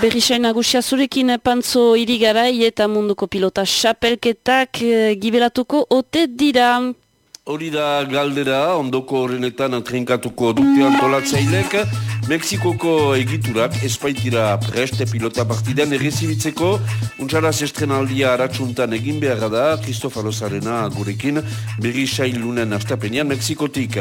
Berrisain nagusia zurekin pantzo irigarai eta munduko pilota xapelketak e, gibelatuko ote dira. Hori da galdera, ondoko horrenetan trinkatuko dute antolatzailek. Mexikoko egiturak espaitira preste pilota partidean errezibitzeko. Untsaraz estrenaldia aratsuntan egin beharra da, Kristofaro Zarena gurekin, berri lunen astapenean Mexikotik.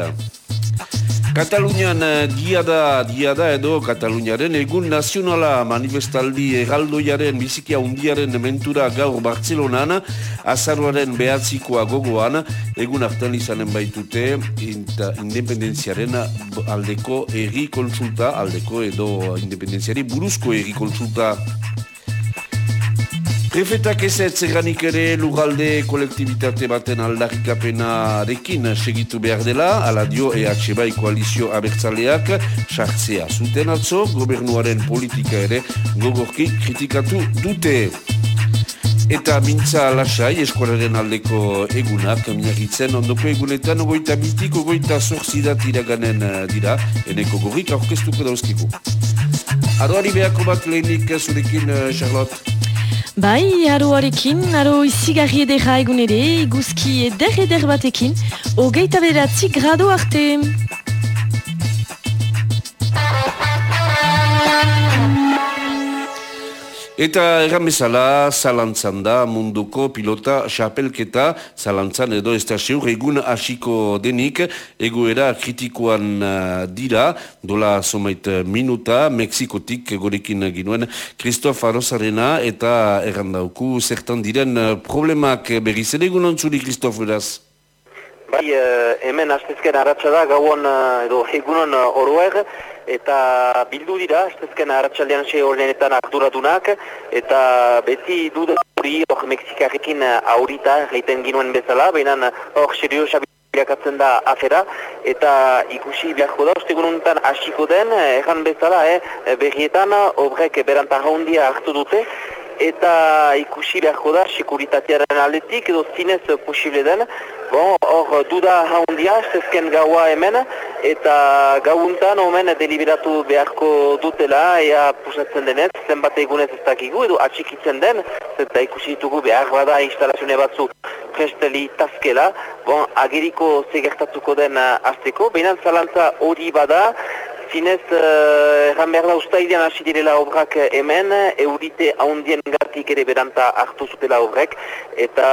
Katalunian eh, dia da, dia da edo Kataluniaren egun nazionala manifestaldi eraldoiaren bizikia undiaren mentura gaur Bartzelonan azaruaren behatzikoa gogoan egun hartan izanen baitute independenziaren aldeko erri konsulta aldeko edo independenziari buruzko erri konsulta Prefetak ez ez ere lugalde kolektibitate baten aldarikapena rekin segitu behar dela, ala dio EH bai koalizio abertzaleak sartzea. Zuten atzo, gobernuaren politika ere gogorki kritikatu dute. Eta mintza lasai eskolaren aldeko egunak miagitzen ondoko egunetan ogoita bitik ogoita zorzidat iraganen eh, dira eneko gorrik aurkeztuko dauzkiku. Aroari behako bat lehenik zurekin, eh, Charlotte? Bai, aroarekin, aro izigarri edera egun ere, iguzki eder eder batekin, hogeita beratzi grado arte. Eta erran bezala, zalantzan da munduko pilota xapelketa, zalantzan edo ez da seur, egun hasiko denik, egoera kritikoan uh, dira, dola somait minuta, Mexikotik gorekin ginuen, Kristof Arrozarena eta erran dauku, zertan diren uh, problemak berriz, ere egun ontzuri, Kristof, eraz? Bai, hemen astezken arratsa da, gauan edo egunon oroer, eta bildu dira, estezken haratsaldean xe horrenetan arduradunak, eta beti duda hori hor Mexikarrekin aurita reiten ginuen bezala, baina hor serio bilakatzen da afera, eta ikusi beharko da, uste gununtan hasiko den, erran bezala, eh, berrietan, obrek beranta handia hartu dute, eta ikusi beharko da sekuritatearen aldetik edo zinez posible den. Bon, hor duda haundia, zezken gaua hemen, eta gauntan omen deliberatu beharko dutela, ea pusatzen denez, zenbat egunez ez dakigu, edo atxikitzen den, zeta ikusi ditugu behar bada instalazione batzu presteli tazkela, bon, ageriko zegertatuko den azteko, behinan zalantza hori bada, zinez, uh, erran behar da ustaidean hasi direla obrak hemen, eurite haundien gartik ere beranta hartu zutela obrek, eta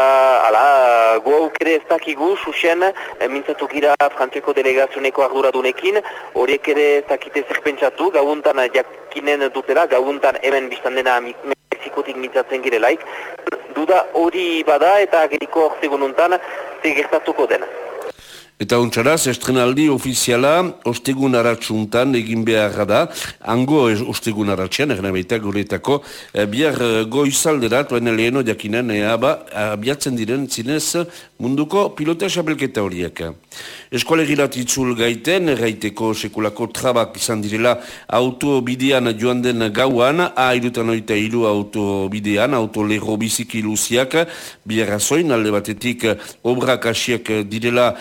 ala, gu aukere ez dakigu, susen, mintzatu gira frantzeko delegazioneko arduradunekin, horiek ere ez dakite zerpentsatu, gauuntan jakinen dutela, gauuntan hemen biztan dena Mexikotik mintzatzen girelaik, duda hori bada eta geriko ortegununtan zegertatuko dena. Eta ontsaraz, estrenaldi ofiziala ostegun aratsuntan egin beharra da, ango ostegun aratxean, egin abeita guretako, e, bihar eh, goizaldera, toen leheno jakinen, e, aba, abiatzen diren zinez munduko pilota xabelketa horiek. Eskualegirat itzul gaiten, erraiteko sekulako trabak izan direla autobidean joan den gauan, a irutan oita iru autobidean, autolero biziki luziak, biarrazoin, alde batetik obrak asiak direla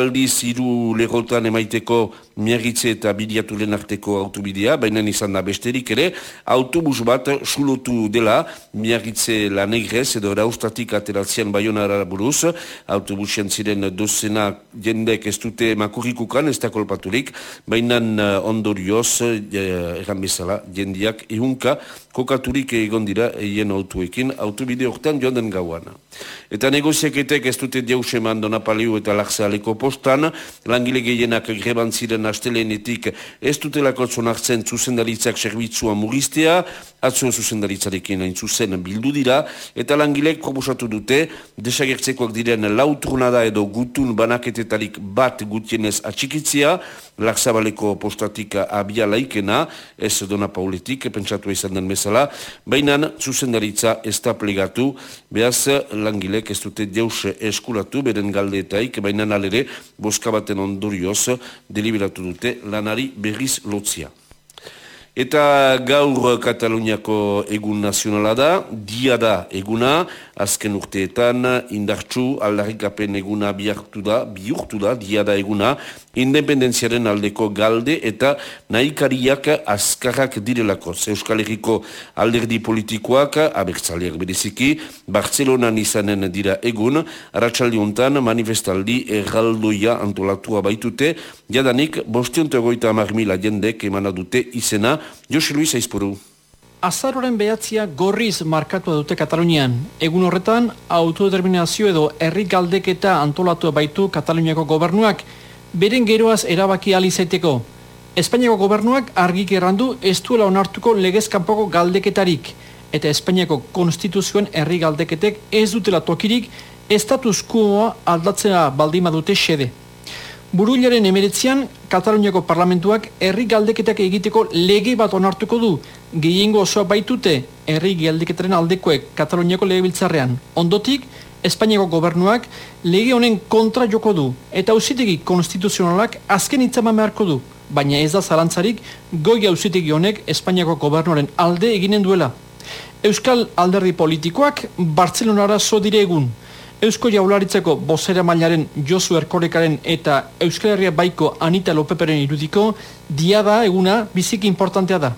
bialdiz iru lerotan emaiteko miagitze eta bidiaturen arteko autobidea, baina izan da besterik ere, autobus bat sulotu dela, miagitze lanegrez edo raustatik ateratzean baionara buruz, autobusen ziren dozena jendek ez dute makurikukan, ez da kolpaturik, baina eh, ondorioz, eh, egan bezala, jendiak ehunka, kokaturik egon dira eien autuekin, autobide horretan joan den gauan. Eta negoziaketek ez dute diauseman donapaleu eta laksealeko postan, langile gehienak greban ziren astelenetik ez dutelako zonartzen zuzendaritzak servitzua mugistea, atzo zuzendaritzarekin hain zuzen bildu dira, eta langilek proposatu dute, desagertzekoak diren lauturnada edo gutun banaketetarik bat gutienez atxikitzia, laksabaleko postatik abia laikena, ez dona pauletik, pentsatu izan den bezala, baina zuzendaritza ez da plegatu, behaz langilek ez dute deus eskulatu, beren galdeetaik, baina alere, boskabaten ondorioz, deliberatu dute lanari berriz lotzia. Eta gaur Kataluniako egun nazionala da, dia da eguna, azken urteetan indartsu aldarrikapen eguna bihurtu da, bihurtu da, dia da eguna, independenziaren aldeko galde eta nahikariak azkarrak direlako. Euskal Herriko alderdi politikoak, abertzaleak bereziki, Bartzelonan izanen dira egun, aratsaldi hontan manifestaldi erraldoia antolatua baitute, jadanik bostionto egoita amarmila jendek emana dute izena, Josi Luis Aizpuru. Azaroren behatzia gorriz markatu dute Katalunian. Egun horretan, autodeterminazio edo herri galdeketa antolatu baitu Kataluniako gobernuak, beren geroaz erabaki alizaiteko. Espainiako gobernuak argik errandu ez duela onartuko legezkanpoko galdeketarik, eta Espainiako konstituzioen herri galdeketek ez dutela tokirik, estatus quoa aldatzea baldima dute xede. Buruilaren emeretzean, Kataluniako parlamentuak herri galdeketak egiteko lege bat onartuko du. Gehiengo osoa baitute herri galdeketaren aldekoek Kataluniako lege biltzarrean. Ondotik, Espainiako gobernuak lege honen kontra joko du eta ausitegi konstituzionalak azken itzaman beharko du. Baina ez da zalantzarik goi ausitegi honek Espainiako gobernuaren alde eginen duela. Euskal alderdi politikoak Bartzelonara zo dire egun. Eusko jaularitzeko bozera mailaren Josu Erkorekaren eta Euskal Herria Baiko Anita Lopeperen irudiko, dia da eguna biziki importantea da.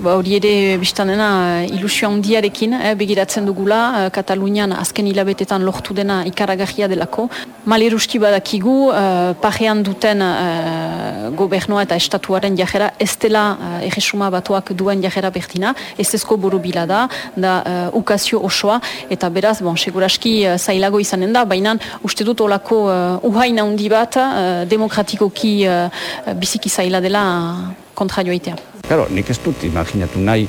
Ba, hori ere biztanena ilusio handiarekin eh, begiratzen dugula eh, Katalunian azken hilabetetan lortu dena ikaragahia delako. Maleruski badakigu eh, parean duten eh, gobernoa eta estatuaren jajera ez dela eh, erresuma batuak duen jajera bertina, ez ezko buru bila da, da eh, ukazio osoa eta beraz, bon, seguraski eh, zailago izanen da, baina uste dut olako eh, uhaina handi bat eh, demokratikoki eh, biziki zaila dela kontra joitea. Claro, nik ez dut imaginatu nahi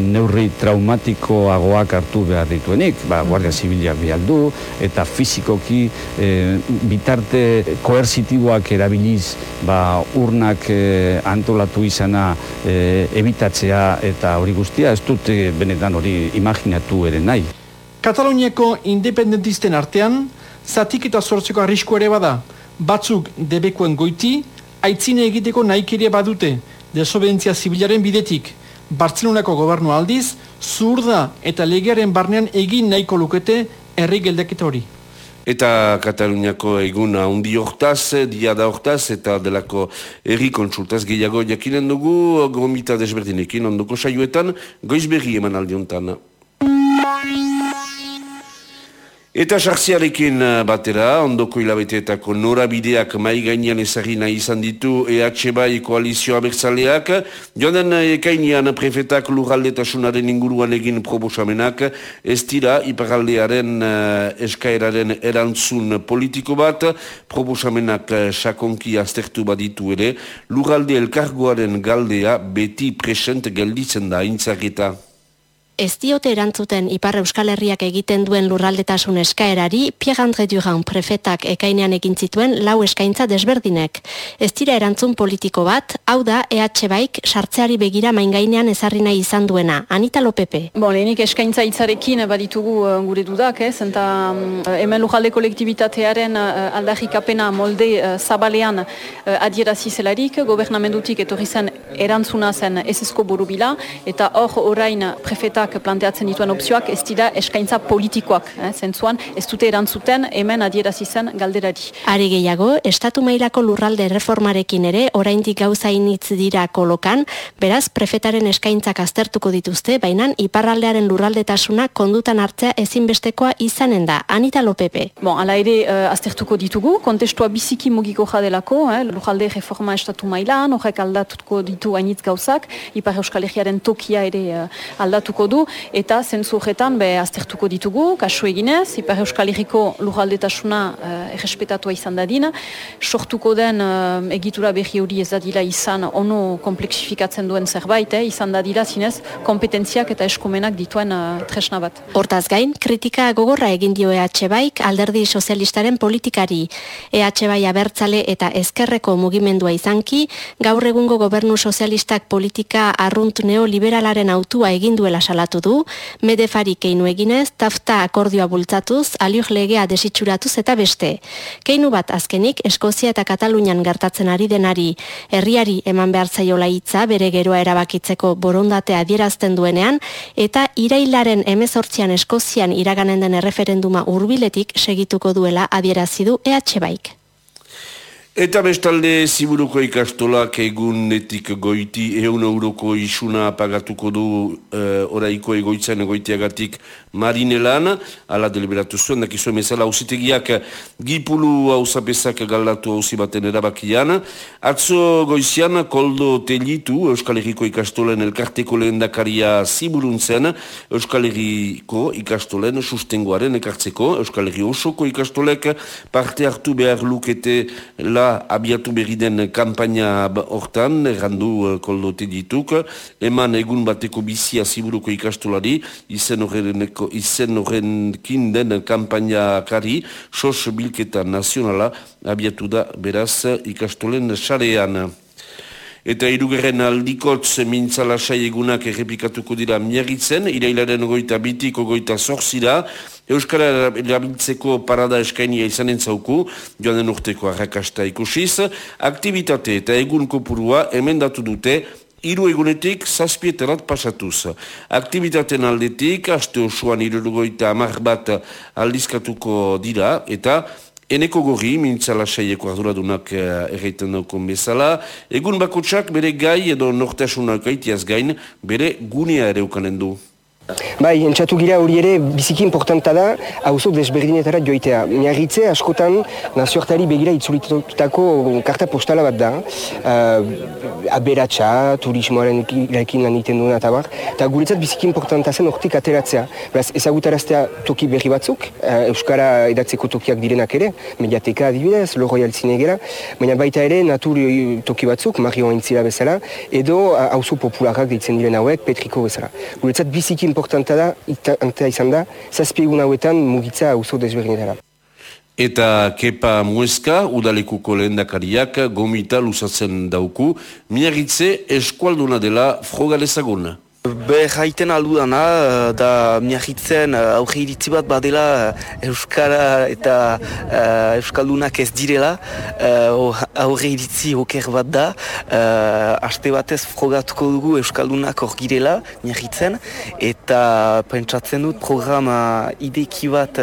neurri traumatikoagoak hartu behar dituenik, ba, Guardia Zibilia bialdu, eta fizikoki e, bitarte koersitiboak erabiliz ba, urnak e, antolatu izana e, ebitatzea eta hori guztia, ez dut e, benetan hori imaginatu ere nahi. Kataluniako independentisten artean, zatik eta sortzeko arrisko ere bada, batzuk debekuen goiti, aitzine egiteko naikeria badute, desobentzia zibilaren bidetik. Bartzelonako gobernu aldiz, zurda eta legearen barnean egin nahiko lukete herri geldeketa hori. Eta Kataluniako eguna undi hortaz, dia da hortaz, eta delako erri kontsultaz gehiago jakinen dugu, gomita desberdinekin, ondoko saioetan, goiz berri eman aldiontan. Eta sartziarekin eh, batera, ondoko hilabeteetako norabideak mai gainean ezagina izan ditu EH bai koalizio abertzaleak, joan ekainian prefetak lurraldetasunaren inguruan egin probosamenak, ez dira iparaldearen uh, eskaeraren erantzun politiko bat, probosamenak uh, sakonki aztertu baditu ere, lurralde elkargoaren galdea beti present gelditzen da intzaketa. Ez diote erantzuten Ipar Euskal Herriak egiten duen lurraldetasun eskaerari, Pierre André Durand prefetak ekainean egin zituen lau eskaintza desberdinek. Ez dira erantzun politiko bat, hau da EH Baik sartzeari begira maingainean ezarri nahi izan duena. Anita Lopepe. Bon, lehenik eskaintza hitzarekin baditugu uh, gure dudak, ez? Enta um, hemen lujalde kolektibitatearen uh, aldarrikapena molde uh, zabalean adierazi zelarik, gobernamendutik etorri zen erantzuna zen ezezko borubila, eta hor orain prefetak planteatzen dituen opzioak ez dira eskaintza politikoak, eh, zentzuan ez dute erantzuten hemen adierazi zen galderari. Are gehiago, estatu mailako lurralde reformarekin ere oraindik gauza initz dira kolokan, beraz prefetaren eskaintzak aztertuko dituzte, baina iparraldearen lurraldetasuna kondutan hartzea ezinbestekoa izanen da. Anita Lopepe. Bon, ala ere uh, aztertuko ditugu, kontestua biziki mugiko jadelako, eh, lurralde reforma estatu mailan, horrek aldatuko ditu hainitz gauzak, Ipar Euskal Herriaren tokia ere uh, aldatuko du, eta zentzu horretan be aztertuko ditugu, kasu eginez, Ipar Euskal Herriko lurraldetasuna uh, errespetatua izan dadin, sortuko den uh, egitura berri hori ez dadila izan ono kompleksifikatzen duen zerbait, eh, izan dadila zinez kompetentziak eta eskumenak dituen uh, tresna bat. Hortaz gain, kritika gogorra egin dio EH Baik alderdi sozialistaren politikari. EH Bai abertzale eta ezkerreko mugimendua izanki, gaur egungo gobernu sozialistak politika arrunt neoliberalaren autua egin duela salatu salatu du, medefari keinu eginez, tafta akordioa bultzatuz, aliok legea desitxuratuz eta beste. Keinu bat azkenik, Eskozia eta Katalunian gertatzen ari denari, herriari eman behar zaiola hitza bere geroa erabakitzeko borondatea adierazten duenean, eta irailaren emezortzian Eskozian iraganen den erreferenduma hurbiletik segituko duela adierazi du EH Baik. Eta bestalde ziburuko ikastolak egunetik goiti eun euroko isuna pagatuko du e, oraiko egoitzen egoiteagatik marinelan, ala deliberatu zuen, dakizu emezala hausitegiak gipulu hausapezak galdatu hausi baten erabakian. Atzo goizian koldo telitu Euskal Herriko ikastolen elkarteko lehen dakaria ziburuntzen Euskal Herriko ikastolen sustengoaren ekartzeko Euskal Herri osoko ikastolek parte hartu behar lukete la abiatu berri den kampaina hortan, errandu uh, koldote dituk, eman egun bateko bizia ziburuko ikastolari, izen horreneko, izen horrenkin den kampaina kari, sos bilketa nazionala abiatu da beraz ikastolen sarean. Eta irugerren aldikotz mintzalasai egunak errepikatuko dira miagitzen, irailaren goita bitiko goita zorzira, Euskara erabiltzeko parada eskainia izanen zauku, joan den urteko arrakasta ikusiz, aktivitate eta egun kopurua emendatu dute, Iru egunetik zazpieterat pasatuz. Aktivitaten aldetik, aste osoan irurugoita amar bat aldizkatuko dira, eta Eneko gorri, mintzala saieko arduradunak uh, erreiten daukon bezala, egun bakotsak bere gai edo nortasunak aitiaz gain, bere gunea ere ukanen du. Bai, entzatu gira hori ere biziki importanta da hauzo desberdinetara joitea. Miarritze askotan nazioartari begira itzulitutako karta postala bat da. Uh, aberatsa, turismoaren irekin lan iten duena eta bar. Eta guretzat biziki importanta zen hortik ateratzea. Beraz, ezagutaraztea toki berri batzuk, uh, Euskara edatzeko tokiak direnak ere, mediateka adibidez, Loro Jaltzinegera, baina baita ere natur toki batzuk, Mario Aintzira bezala, edo hauzo uh, popularak ditzen diren hauek, Petriko bezala. Guretzat biziki importanta da, antea izan da, zazpiegun hauetan mugitza auzo desberdinetara. Eta kepa mueska, udalekuko lehendakariak gomita lusatzen dauku, miagitze eskualduna dela frogalezaguna. Be jaiten aldudana, eh, da miahitzen eh, auge iritzi bat badela eh, Euskara eta uh, Euskaldunak ez direla, uh, auge iritzi oker bat da, uh, aste batez frogatuko dugu Euskaldunak hor girela, miahitzen, eta pentsatzen dut programa ideki bat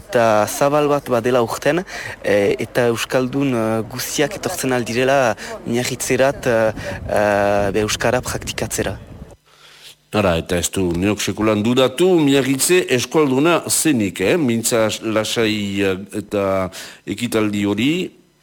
eta zabal bat badela urten, eta Euskaldun guziak etortzen aldirela miahitzerat uh, Euskara praktikatzera. Ara, eta ez du neok sekulan dudatu, miagitze eskualduna zenik, eh? mintza lasai eh, eta ekitaldi hori,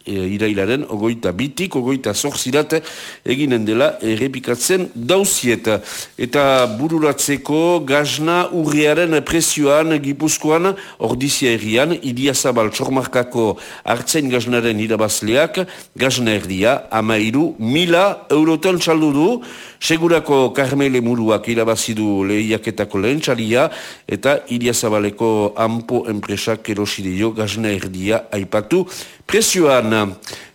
e, irailaren ogoita bitik, ogoita zorzirate eginen dela errepikatzen dauzieta. Eta bururatzeko gazna urriaren presioan gipuzkoan ordizia errian, idia zabal txormarkako hartzen gaznaren irabazleak, gazna erdia amairu mila eurotan txaldu du, segurako karmele muruak irabazidu lehiaketako lehen txalia, eta idia zabaleko ampo enpresak erosideio gazna erdia aipatu presioan.